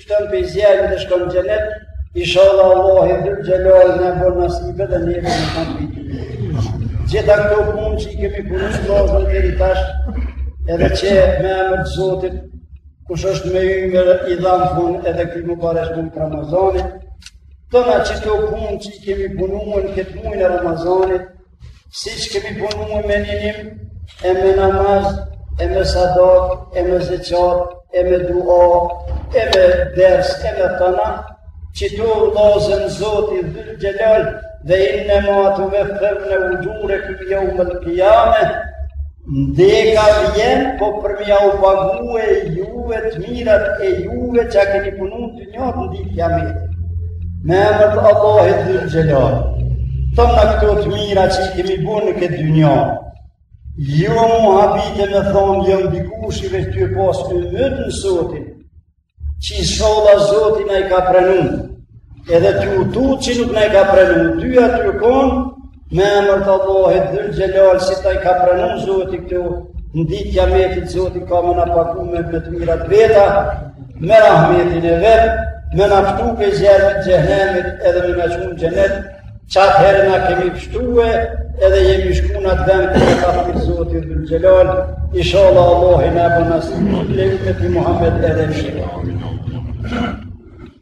Pshton pej zjermit edhe shkon n'xhenet, ishalla Allahu dhul xhelal na bën nasib edhe neve në kanë pitu. Gjitha këto punë që i kemi punu së lozën deri tash, edhe që me emër të zotit, kush është me ymër i dhanë punë edhe këj më pare shkun për Ramazanit, tana qëto punë që i kemi punu në këtë mujn e Ramazanit, Siç i kemi punu me ninim, e me namaz, e me sadak, e me zeqat, e me dua, e me ders, e me tana, që tu lozën zoti dhul xhelal, ve innema tuveffeune uxhurekum jeumel kijame, deka vjen, po për me jau pague juve të mirat e juve që i keni punu të Njat ditë kijametit me emër të Allahit dhul xhelal, tana këto të mira që i kemi bo në këtë dynja, jo mu habit e me thonë, jam dikushi, veç tu pas ymyt në Zotin, që ishalla Zoti na i ka pranu, edhe tu u tut që nuk na i ka pranu, dyjat të konë, Me emër të Allahit dhul xhelal si ta i ka pranu Zoti këtu, n'ditë kijametit Zoti ka me na pagu me të mirat e veta, me rahmetin e vet, me na pshtu pej zjarrit të xhehnemit edhe me na çu n'xhenet, çat herë na kemi pshtue edhe jemi shku në atë vend të ka të Zoti dhul xhelal, inshallah Allahu na bën nasip. Ymeti Muhammed edhe në shikë.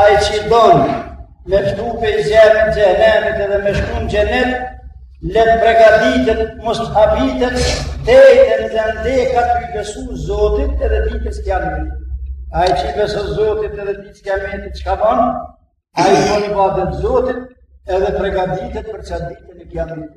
Ai që don me pshtu pej zjermit xhehnemit edhe me shku në xhenet, le të pregaditet, mos të habitet, le ta zen deka tu i besu Zotit edhe ditës kijametit. Ai që i beson Zotit edhe ditës kijametit çka ban, ai bon ibadet Zotit edhe pregaditet për qat ditën e kijametit.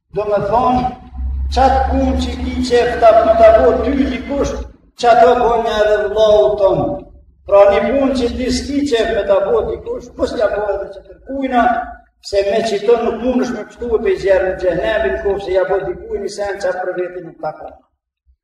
Do me thonë, qat punë që ki qef ta punë ta bo ty dikush, qato bonja edhe vllaut tond. Pra një punë që ti s'ki qef me ta bo dikush, mos ja bo edhe tjetërkujna, se me qito nuk mundesh me pshtue pej zjermit xhehnemit në koftë se ja bo dikuj ni sen qa për vetin nuk ta ka.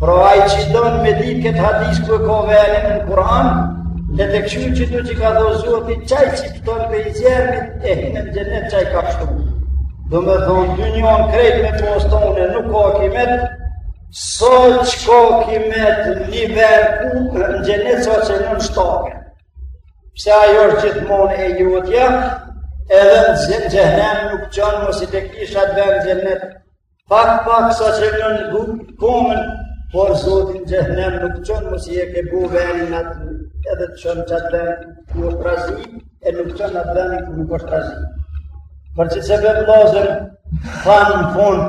Pra ai që don me dit këtë hadis ku e ka venin në Kur'an, le të kqyr do çka tha Zoti çaj që pshton pej zjarrit e hin në xhenet çaj ka pshtu. Do me thonë dynjanë krejt me pas tonen nuk ka kimet, sa që ka kimet një vend ku në xhenet sa që në në shtake. Pse ajo është gjithmonë e jotja, edhe në zhenë xhehnem nuk t'çon masi të kish at vend në xhenet, Pak pak sa që në në bu, komën, por Zoti n'xhehnem nuk çon mos e ke bo venin atje, edhe të çon qat venin ku është razi, e nuk çon atë venin ku nuk është razi. Për qit sebep vllazën, tha në fund,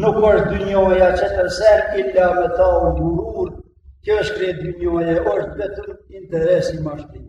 nuk është dynjaja tjetër sen, illa metaul gurur, kjo është krejt dynjaja, është vetëm interesi mashtrim.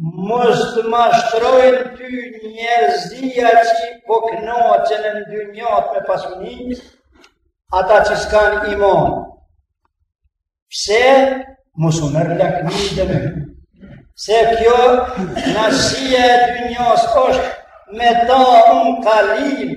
Mos të mashtrojnë ty njerëzia që po knaqen në dynjat me pasuni, ata që s'kanë iman. Pse mos u merr lakmi dhe me. Se kjo nasia e dynjas është metaun kalil,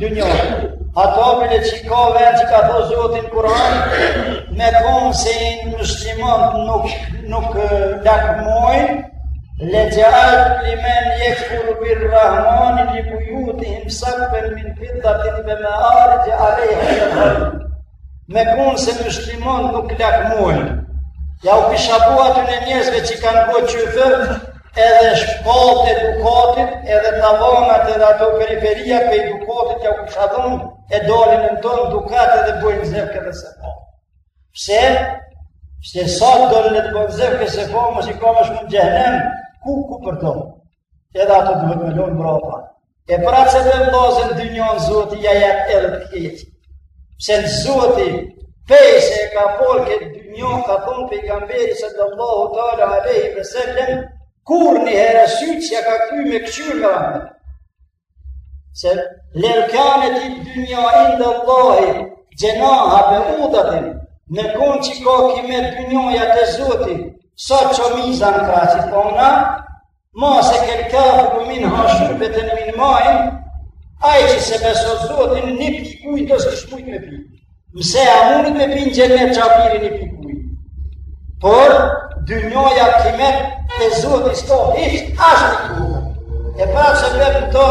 Dynja, hatapin e që ka vend që ka thonë Zoti n'Kur'an, me konë se myslimant nuk, nuk lakmojnë, le xhealna limen jekfuru birrahmani li bujutihim sukufen min fiddatin ve mearixhe alejha me konë se muslimont nuk lakmojnë. Ja u kisha bo atyne njerëzve që kanë bo qyfër, edhe shkallët e dukatit, edhe tavanat edhe ato periferia prej dukatit ja u kisha dhon, e dalin në tonë dukat edhe bojnë zefk edhe sefa. Pse? Pse sa të dojnë le të bojnë zefk e sefa, masi ka me shku n'xhehnem, kuku për to? Edhe ato duhet me lonë mrapa. E pra që dhe vllazën dynjan Zoti ja jep edhe të keqë. Pse Zoti, prej se e ka fal këtë dynja, ka thonë pejgamberi salallahu teala alejhi ve selem, kurrë një herë sytë s'i ka kthy me këqyrë në rëmë. Se lev kanetid dunja inde Allahi, xhenaha beudatin, me konë që ka kimet dynjaja te Zoti, sa çon miza n'krah, thona, ma seka kafiren minha sherbeten min main, aj që s'e beson Zotin një pikë ujë s'kish mujt me pi. Pse a mundet me pi në xhenet qafiri një pikë ujë. Por, dynjaja kimet te Zoti s'ka hiç ashtë një kuhë. E pra që vetëm të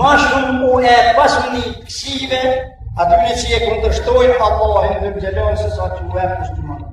ma shumë u jep pasuni të këqijve, atyre që e kundërshtojnë Allahin xhele xhelaluh se sa që u jep myslimanë.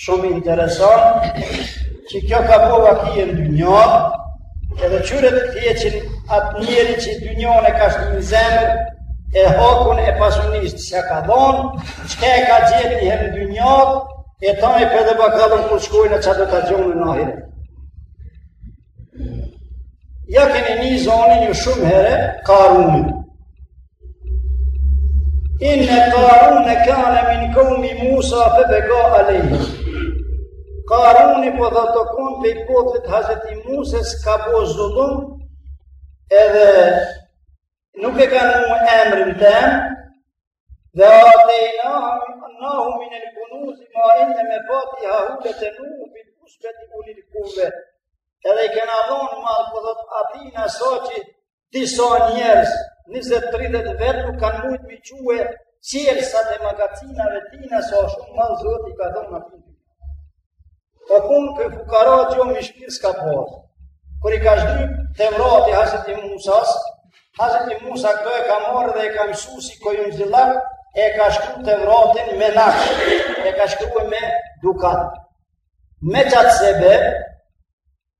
Shumë interesant, qikjo ka bo vaki në dynja, edhe kqyre të keqin atë njeri që dynjan e ka shti në zemër, e hakun e pasunisë s'e ka dhonë, çka e ka gjetë një herë në dynja, e ta i për dhe bakalum kur shkojnë e çka do ta gjon në ahiret. Ja keni ni zonin shumë herë, Karunit. Inne Karune kane min kaumi Musa fe bega alejhim. Karuni po thotë u kon prej popullit Hazreti Musës ka bo zullum edhe nuk e ka ngu emrin tem, Ve atejnahu minel kunuzi, ma inne mefatihahu le tenu, bil usbeti ulil kuve. Edhe i kena dhonë mall, po thotë atina sa qi, disa njerëz, 20-30 vetë nuk kanë mujtë mi çu, çelsat e magacinave tina, sa shumë mall Zoti i ka dhonë atij. Po pun për fukarat jo mëshirë s'ka bo. Kur i ka zdryp Tevrati Hazreti Musas, Hazreti Musa këto e ka marrë dhe e ka mësu si kujumxhillak, e ka shkru Tevratin me nashë, e ka shkru me dukat. Me qat sebep,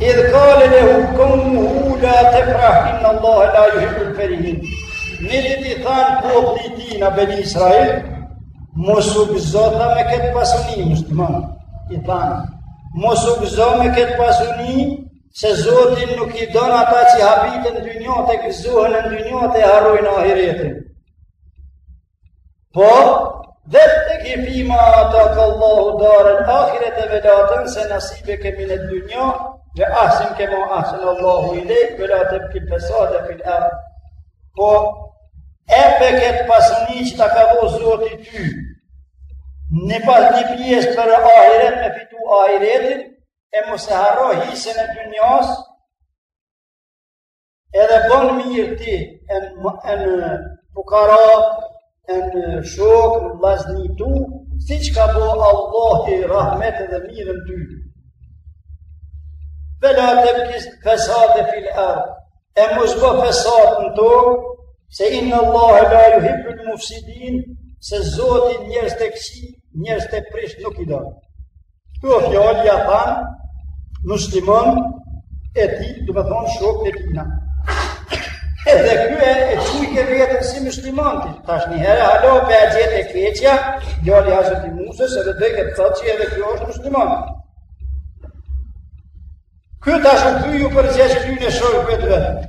Idh kale lehu kaumuhu la tefrah innallahe la juhibbul ferihin. Mileti i thanë populli i tij në Beni Israil, mos u gëzo ti me këtë pasuni, musliman, i thanë. Mos u gëzo ti me këtë pasuni, se Zoti nuk i don ata që habiten n'dynjat e gëzohen në dynjat e harrojnë ahiretin. Po, vebtegi fima atake Allahu daral ahirete ve la tense nasibeke mined dunja, ve ahsin kema ahsen Allahu ilejk, ve la tebgil fesade fil erd. Po, e për këtë pasuni që ta ka dhon Zoti ty, me pas një pjesë për ahiret me fitu ahiretin, e mos e harro hisen e dynjas, Edhe bon mirë ti e në fukara, e në shokë, në vllaznit tu, siç ka bo Allahi rahmet edhe mirën ty. Ve la tebgil fesade fil ard, e mos bo fesat në tokë, se innallahe la juhibbul mufsidin, se Zoti njerëz të këqij, njerëz të prisht nuk i don. Këto fjalë ja thanë muslimont e tij, domethonë shokët e tina. Edhe ky e qujke veten si muslimon. Tash një herë, halo, pa e gjet e keqja, gjallë i Hazreti Musës, edhe dhe këtë thotë që edhe kjo është muslimon. Ky tash ky ju përgjegj këtyne shokëve të vet.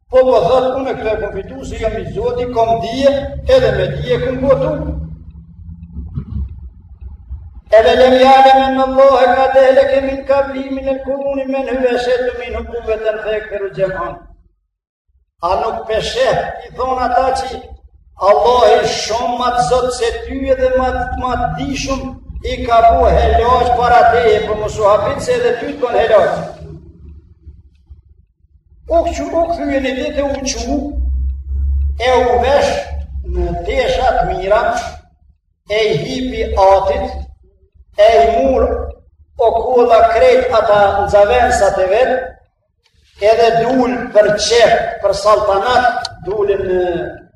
Po po thot, unë këtë e kom fitu, se jam i zoti, kom dije, edhe me dije kom botu. E ve lem jalem ennallahe kad ehleke min kabli minel kuruni men hyve esheddu minhu kuvveten ve ektheru xhema. A nuk pe sheh, i thonë ata që Allahi shumë ma të zotë se ty edhe ma të dijshëm, i ka bo helaq para teje po mos u hapit se edhe ty të bon helaq. U këqu, u këqu e ni ditë u çu, e u vesh në tesha të mira, e i hipi atit, e i mur okolla krejt ata zavensat e vet, edhe dul për qef, për saltanat, dulin në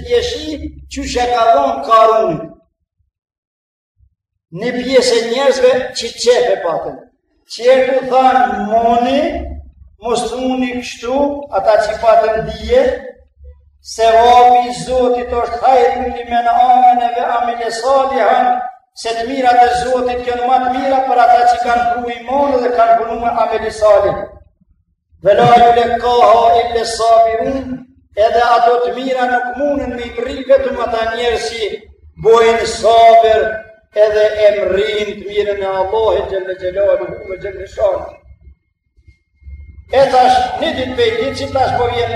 Pjeshi qysh e ka dhonë Karuni, ni pjesë e njerëzve që qef e patën. Qe u thanë moni, mos thuni kështu, ata që patën dije, sevapi i Zotit është hajrun limen amene ve amile salihan, se të mirat e Zotit jonë ma të mira për ata që kanë pru imon edhe kanë punu me amile salihan. Ve la julekkaha il-les sabirun, edhe ato të mira nuk munën me i mrri vetëm ata njerëz si bojnë sabër edhe e mrrin të mirën e Allahit xhel-le xhelaluhu xhel-le shanë. E tash, një ditë pej dite, që tash po vjen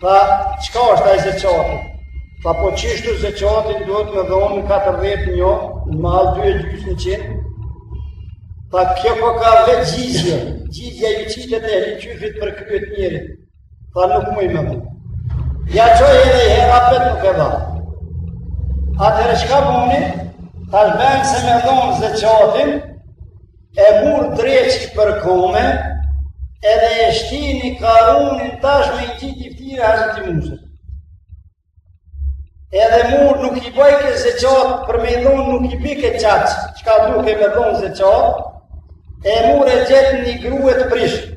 Tha, çka është ai zeqati? Tha, po qishtu zeqatin duhet me dhonë në 40 një, në mall 2 e gjysë në qin. Tha, kjo po ka dhe xhizje, xhizja i qitet ehli qyfrit për krye të njerit. Tha, nuk muj me dhonë. Ja çoj edhe i herë apet nuk e dha. Atherë çka boni, tash n'ven se me dhonë zeqatin, E mur dreqi për kome, edhe e shtini Karunin tash me i qitë iftire hazreti Musës. Edhe mur nuk i bëjke zeqat, për me i dhonë nuk i bëjke qaq, çka duhke me dhonë zeqat, e mur e gjet një grue të prishtë.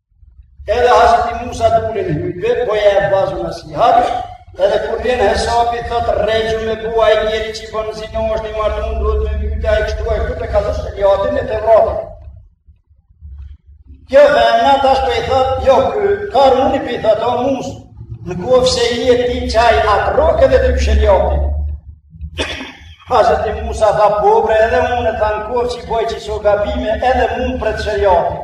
Edhe Hazreti Musa dul në hytbe, po jep vazu nasihat, edhe kur vjen hesapi, thot rexhm me u bo ai njeri që bon zina është i martun, duhet me mytë ai kështu e kështu të ka dhe sheriatin e Tevratit. Kjo femna tash po i thot, jo, ky Karuni po i thot, o Musa, në kofë se je ti qaj a të rrok edhe ty sheriati. Hazreti Musa tha po bre edhe unë e tha në kofë që i boj qiso gabime edhe mu më pret sheriati.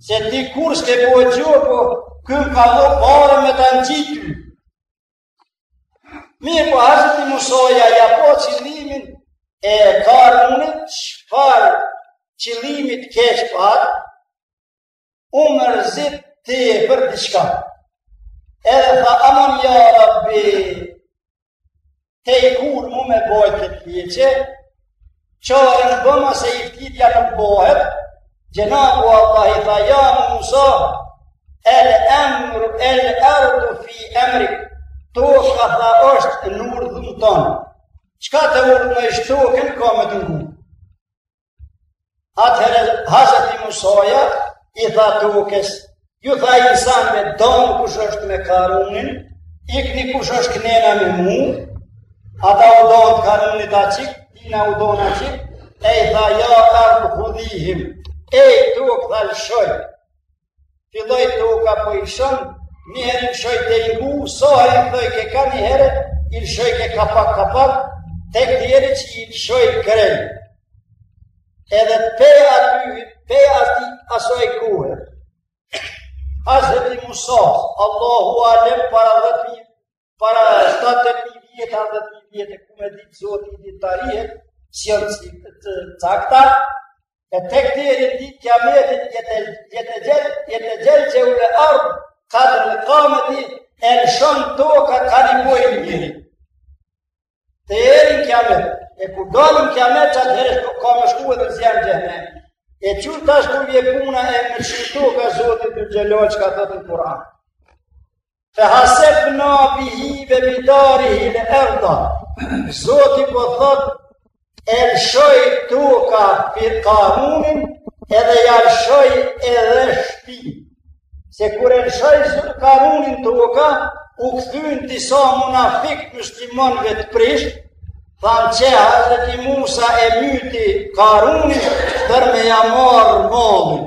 Se ti kur s'ke po e gjo, po kur ka do pare me të në gjitu. Mirëpo Hazreti Musaja, ja pa qilimin e Karunit, çfar qilimit keq pa, u mërzit tepër diçka. Edhe tha amon ja rabbi, teri kur mu me bojt të të pjeqe, që e në bëma se i ftitja në bëhet, xhenabu Allah i tha, ja Musa, el emru, el erdu fi emri, toka tha është në urdhën tan, çka të urdhënosh ti, kënë ka me të ngu. Atëherë Hazreti Musaja i tha tokës, ju tha insanve donu kush është me Karunin, ikni kush është kënena me mu, ata u donë të Karunit açik, tina u donë açik, e i tha ja ard hudhihim, ej tokë tha lëshoj, Filloj toka po i lëshon, një herë i lëshoj teri hu, sa herë i thoj ke ka një herë, i lëshoj ke ka pak ka pak, tek teri që i lëshoj krejt. Edhe pe aty, pe aty asoj kohe. Hazreti Musa, Allahu alem para dhetë para 7-8 vjetë, a 10 vjetë, e ku me ditë zoti i di tarihet, si janë si të cakta, e tek teri në ditë kiametit jetexhel, jetexhelxhelu l-ard, kadre kameti, e lëshon toka ka një bojë njeri. Teri në kiamet, e kur dal në kiamet qatëherë ka me shku edhe në zjarr xhehenem. E qetash ku vjen puna e në qëtu ka zotit të gjeloj çka thot në Kuran. Fe hasefna bihi ve bidarihil erda, zoti po thot E lëshoj toka për Karunin edhe ja lëshoj edhe shpi. Se kur e lëshoj Karunin toka, u kthyn disa munafik muslimonve të prisht, thanë që Hazreti Musa e myti Karunin për me ja marrë mallin.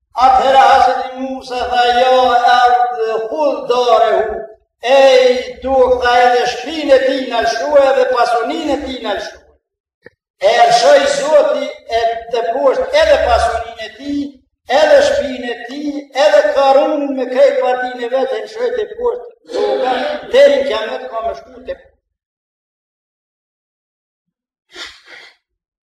Atëherë Hazreti Musa tha, ja ard, hudh darehu, ej tokë tha edhe shpinë e ti në lëshue edhe pasunin e ti në lëshue. E lëshoj zoti teposht edhe pasunin e ti, edhe shpinë e ti, edhe Karunin me krejt partin e vetë, e lëshoj teposht toka, deri në kiamet ka me shku teposht.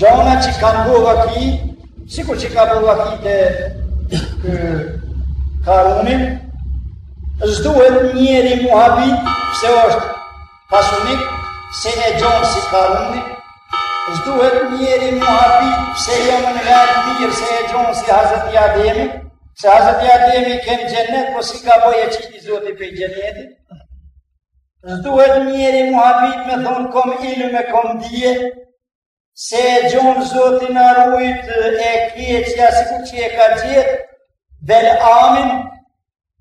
Gjona që kanë bo vaki, sikur që ka bo vaki te Karuni, s'duhet njeri mu habit, pse është pasunik, se e gjon si Karunin, s'duhet njeri mu habit, pse jam në vend mirë, se e gjon si Hazreti Ademin, se Hazreti Ademi ke n'xhenet, po si ka bo e qiti Zoti prej xhenetit, S'duhet njeri mu habit me thonë kom ilëm e kom dije, se e gjon Zoti na rujt e keqja sikur që e ka gjet Bel'amin,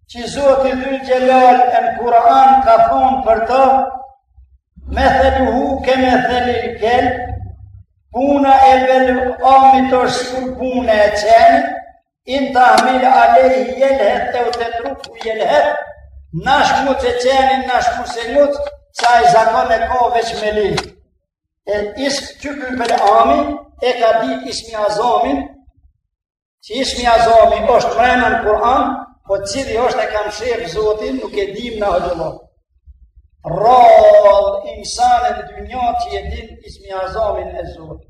që Zoti dhul xhelal në Kur'an ka thonë për të, metheluhu ke methelil kelb, puna e Bel'amit osht sikur puna e qenit, In tahmil alejhi jelheth eu tetrukhu jelheth, nash nguce qenin, nash mos e nguc, se ai zakon e ko veç me leh. E ish që ky Bel'ami, e ka dit ismi azamin, që ismi azami është mrena në Kur'an, po cili është e ka mshef Zoti, nuk e dim na hëllon. Rrallë insan n'dynja që e din ismi azamin e Zotit.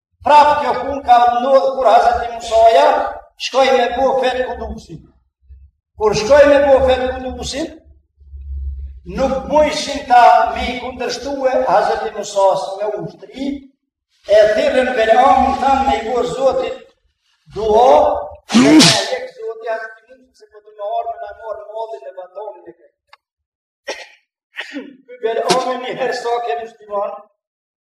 Prapë kjo pun ka ndodhë kur Hazreti Musaja shkoj me bo feth Kudusin. Kur shkoj me bo feth Kudusin, nuk mujshin ata me i kundërshtue Hazreti Musas me ushtri, e thirrën Bel'amin ata me i bo Zotit dua, e me e lek zotit Hazreti Musas se këtë po me arë na marrë mallin e vatanin e këtë. Bel'ami një herë sa ke musliman,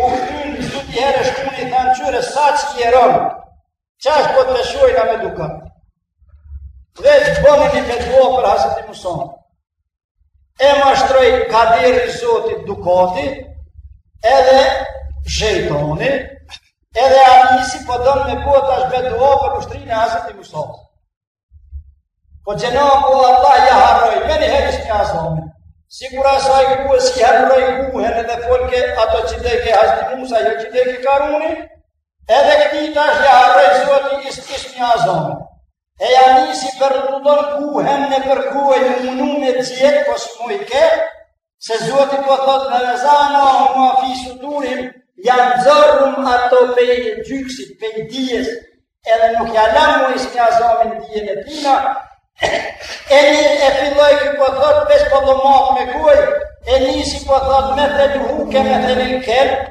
U kthyn së dyti herë shkun i thanë qyre sa që je i ronë, qashtu po të peshojna me dukat. Dhe të bon një bedua për Hazreti Musanë. E mashtroj kaderi Zotit dukati, edhe shejtoni, edhe ja nisi po don me bo tash bedua për ushtrinë e Hazreti Musas. Po xhenabi Allah ja harroj menjëherë ismi azamin. Sikur asaj grues i harroj guhën edhe folke ato që dojke Hazreti Musa, jo që dojke Karuni, edhe këti tash ja harroj Zoti ismi azamin. E ja nisi për të dhënë guhën nëpër gojë mun me e gjet, po s'mujke, Se Zoti po thot ve neza'na ma fi sudurihim, ja nxorrum ato pej gjyksit, pej dijes, edhe nuk ja lamë ismi azamin dijen e tina, e një e filloj ky po thot, pes po do matë me kuaj, e nisi po thot metheluhu ke methelil kelb,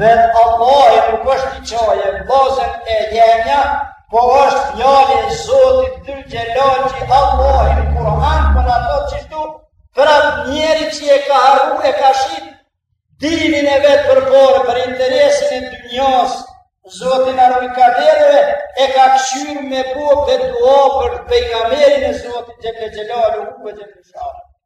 Dhe Allahi nuk është një qaje, vazën e jenja, po është fjala e Zotit dhul xhelal që Allahi në Kur'an për po në ato qështu, për atë njeri që e ka harru e ka shit dinin e vet për pare, për interesin e dynjasë, Zotin Arvi Kaderëve e ka këshyrë me bo për dua për pejgamerin e Zotit xhel-le xhelaluhu ve xhel-le shanuhu.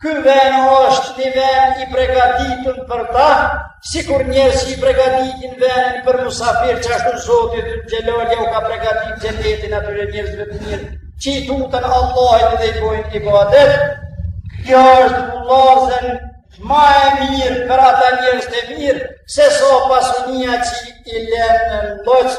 Ky ven është një ven i pregatitun për ta, sikur njerëz që i pregatitin venin për musafir qashtu Zoti dhul xhelal ja u ka pregatit xhenetin atyre njerëzve të mirë, që i tuten Allahit dhe i bojnë ibadet. Kjo është vllazën ma e mirë për ata njerëz të mirë, sesa pasunia që i lënë në ndoqë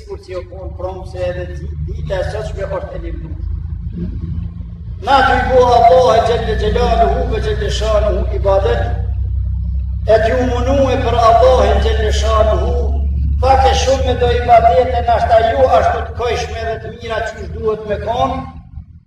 Sikur që jo punë promë se edhe dita e sotme është e një lutë. Na tuj i bo Allahut xhel-le xhelaluhu ve xhel-le shanuhu ibadet, e tuj u munue për Allahun xhel-le shanuhu, pak e shumë me do ibadete nashta jo ashtu të kojshme dhe të mira qysh duhet me konë,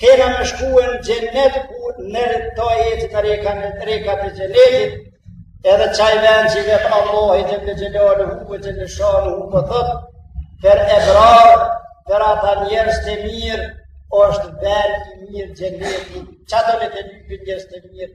Kena me shkue në xhenet ku nër ta e të të reka në të rekat e xhenetit, edhe qaj ven që vet Allahi xhel-le xhelaluhu ve xhel-le shanuhu po thotë, për e brarë, për ata njerëz të mirë, është ven i mirë xheneti, që ato në të lypë njerëz të mirë,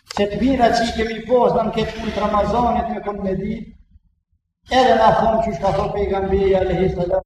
Se të mira që i kemi pasë na në këtë muj të Ramazanit me kënë me ditë, edhe na thonë qysh ka thonë pejgamberi alejhi selam.